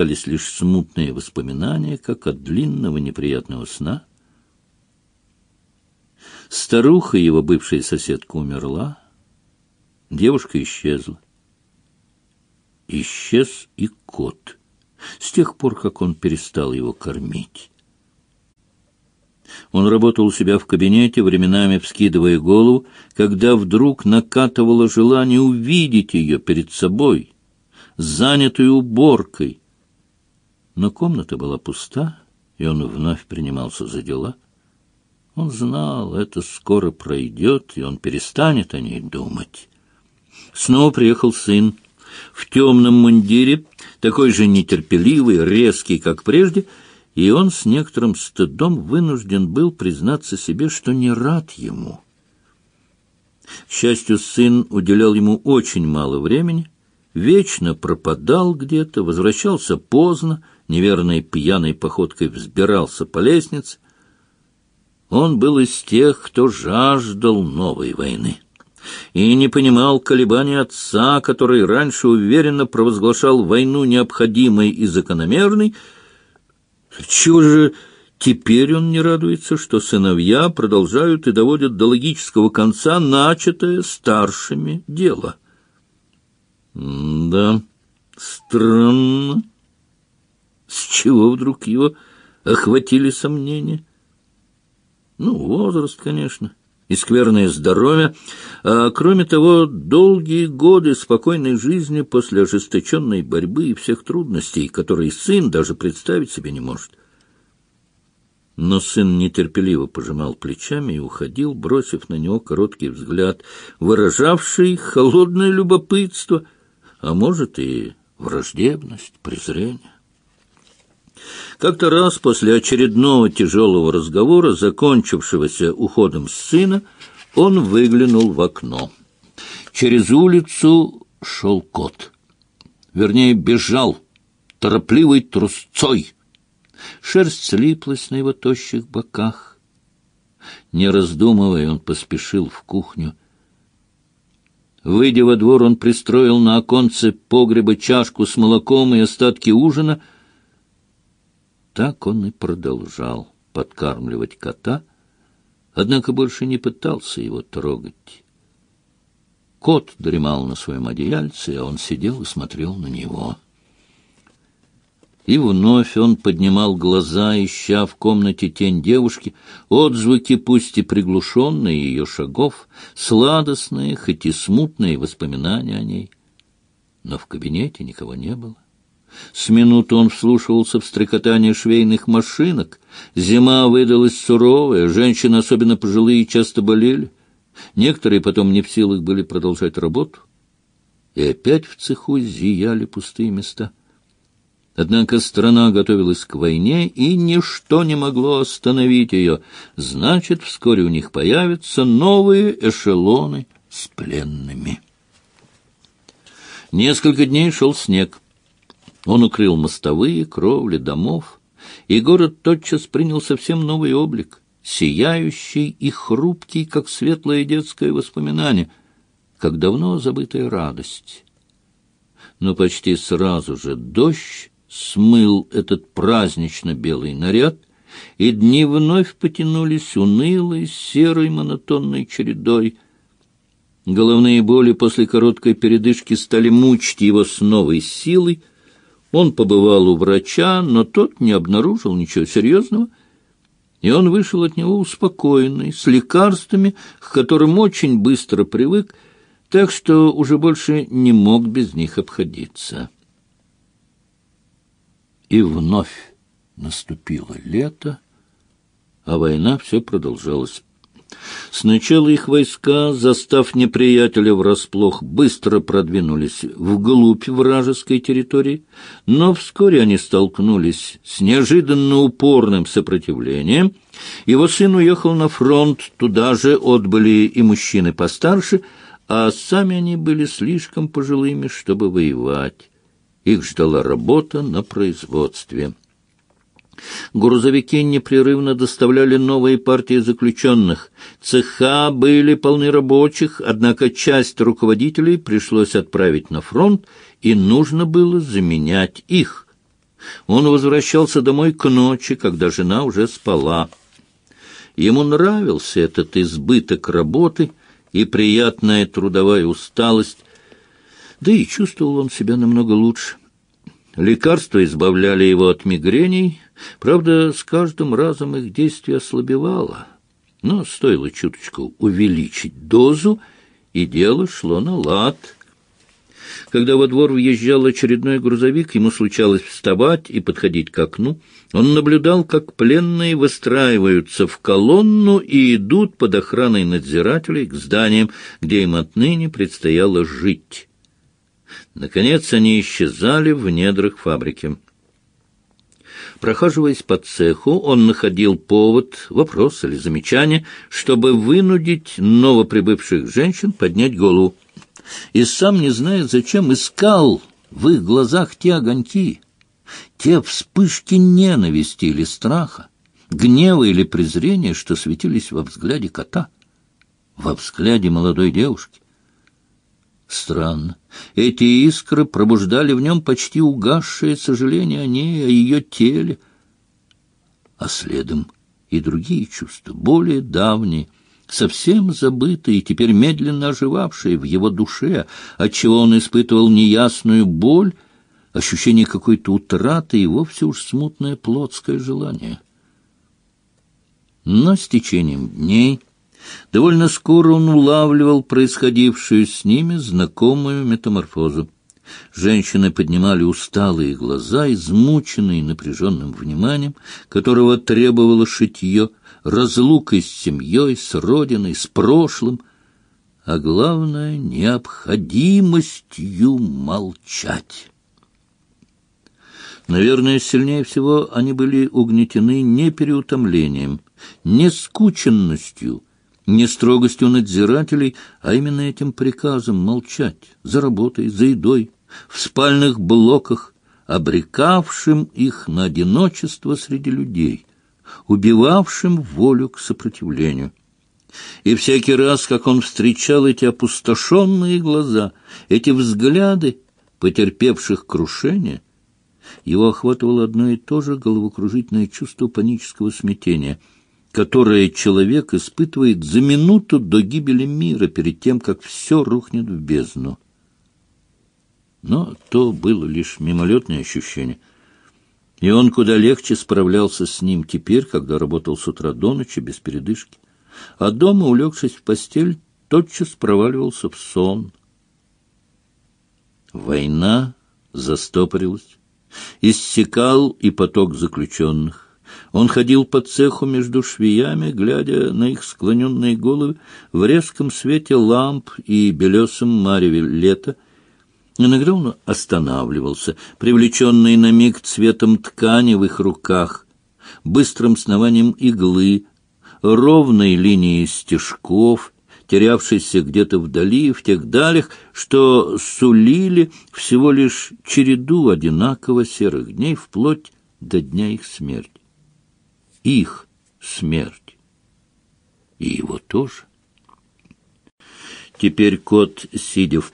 остались лишь смутные воспоминания, как от длинного неприятного сна. Старуха, его бывшая соседка, умерла. Девушка исчезла. Исчез и кот, с тех пор, как он перестал его кормить. Он работал у себя в кабинете, временами вскидывая голову, когда вдруг накатывало желание увидеть ее перед собой, занятую уборкой. Но комната была пуста, и он вновь принимался за дела. Он знал, это скоро пройдет, и он перестанет о ней думать. Снова приехал сын в темном мундире, такой же нетерпеливый, резкий, как прежде, и он с некоторым стыдом вынужден был признаться себе, что не рад ему. К счастью, сын уделял ему очень мало времени, вечно пропадал где-то, возвращался поздно, неверной пьяной походкой взбирался по лестнице. Он был из тех, кто жаждал новой войны и не понимал колебаний отца, который раньше уверенно провозглашал войну необходимой и закономерной, чего же теперь он не радуется, что сыновья продолжают и доводят до логического конца начатое старшими дело? Да, странно. С чего вдруг его охватили сомнения? Ну, возраст, конечно и скверное здоровье, а кроме того, долгие годы спокойной жизни после ожесточенной борьбы и всех трудностей, которые сын даже представить себе не может. Но сын нетерпеливо пожимал плечами и уходил, бросив на него короткий взгляд, выражавший холодное любопытство, а может и враждебность, презрение. Как-то раз после очередного тяжелого разговора, закончившегося уходом сына, он выглянул в окно. Через улицу шел кот. Вернее, бежал, торопливой трусцой. Шерсть слиплась на его тощих боках. Не раздумывая, он поспешил в кухню. Выйдя во двор, он пристроил на оконце погреба чашку с молоком и остатки ужина — так он и продолжал подкармливать кота, однако больше не пытался его трогать. Кот дремал на своем одеяльце, а он сидел и смотрел на него. И вновь он поднимал глаза, ища в комнате тень девушки, отзвуки, пусть и приглушенные ее шагов, сладостные, хоть и смутные воспоминания о ней. Но в кабинете никого не было. С минуту он вслушивался в стрекотание швейных машинок. Зима выдалась суровая, женщины, особенно пожилые, часто болели. Некоторые потом не в силах были продолжать работу. И опять в цеху зияли пустые места. Однако страна готовилась к войне, и ничто не могло остановить ее. Значит, вскоре у них появятся новые эшелоны с пленными. Несколько дней шел снег. Он укрыл мостовые, кровли домов, и город тотчас принял совсем новый облик, сияющий и хрупкий, как светлое детское воспоминание, как давно забытая радость. Но почти сразу же дождь смыл этот празднично-белый наряд, и дни вновь потянулись унылой, серой, монотонной чередой. Головные боли после короткой передышки стали мучить его с новой силой, он побывал у врача, но тот не обнаружил ничего серьезного, и он вышел от него успокоенный, с лекарствами, к которым очень быстро привык, так что уже больше не мог без них обходиться. И вновь наступило лето, а война все продолжалась. Сначала их войска, застав неприятеля врасплох, быстро продвинулись вглубь вражеской территории, но вскоре они столкнулись с неожиданно упорным сопротивлением. Его сын уехал на фронт, туда же отбыли и мужчины постарше, а сами они были слишком пожилыми, чтобы воевать. Их ждала работа на производстве. Грузовики непрерывно доставляли новые партии заключенных. Цеха были полны рабочих, однако часть руководителей пришлось отправить на фронт, и нужно было заменять их. Он возвращался домой к ночи, когда жена уже спала. Ему нравился этот избыток работы и приятная трудовая усталость, да и чувствовал он себя намного лучше. Лекарства избавляли его от мигрений, правда, с каждым разом их действие ослабевало. Но стоило чуточку увеличить дозу, и дело шло на лад. Когда во двор въезжал очередной грузовик, ему случалось вставать и подходить к окну. Он наблюдал, как пленные выстраиваются в колонну и идут под охраной надзирателей к зданиям, где им отныне предстояло жить. Наконец они исчезали в недрах фабрики. Прохаживаясь по цеху, он находил повод, вопрос или замечание, чтобы вынудить новоприбывших женщин поднять голову. И сам, не зная зачем, искал в их глазах те огоньки, те вспышки ненависти или страха, гнева или презрения, что светились во взгляде кота, во взгляде молодой девушки. Странно. Эти искры пробуждали в нем почти угасшее сожаление о ней, о ее теле, а следом и другие чувства, более давние, совсем забытые и теперь медленно оживавшие в его душе, отчего он испытывал неясную боль, ощущение какой-то утраты и вовсе уж смутное плотское желание. Но с течением дней Довольно скоро он улавливал происходившую с ними знакомую метаморфозу. Женщины поднимали усталые глаза, измученные напряженным вниманием, которого требовало шитье, разлукой с семьей, с родиной, с прошлым, а главное — необходимостью молчать. Наверное, сильнее всего они были угнетены не переутомлением, не скученностью — не строгостью надзирателей, а именно этим приказом молчать за работой, за едой, в спальных блоках, обрекавшим их на одиночество среди людей, убивавшим волю к сопротивлению. И всякий раз, как он встречал эти опустошенные глаза, эти взгляды потерпевших крушение, его охватывало одно и то же головокружительное чувство панического смятения — которое человек испытывает за минуту до гибели мира, перед тем, как все рухнет в бездну. Но то было лишь мимолетное ощущение. И он куда легче справлялся с ним теперь, когда работал с утра до ночи без передышки. А дома, улегшись в постель, тотчас проваливался в сон. Война застопорилась. Иссякал и поток заключенных. Он ходил по цеху между швеями, глядя на их склоненные головы в резком свете ламп и белесом мареве лета. Иногда он останавливался, привлеченный на миг цветом ткани в их руках, быстрым снованием иглы, ровной линией стежков, терявшейся где-то вдали, в тех далях, что сулили всего лишь череду одинаково серых дней вплоть до дня их смерти их смерть. И его тоже. Теперь кот, сидя в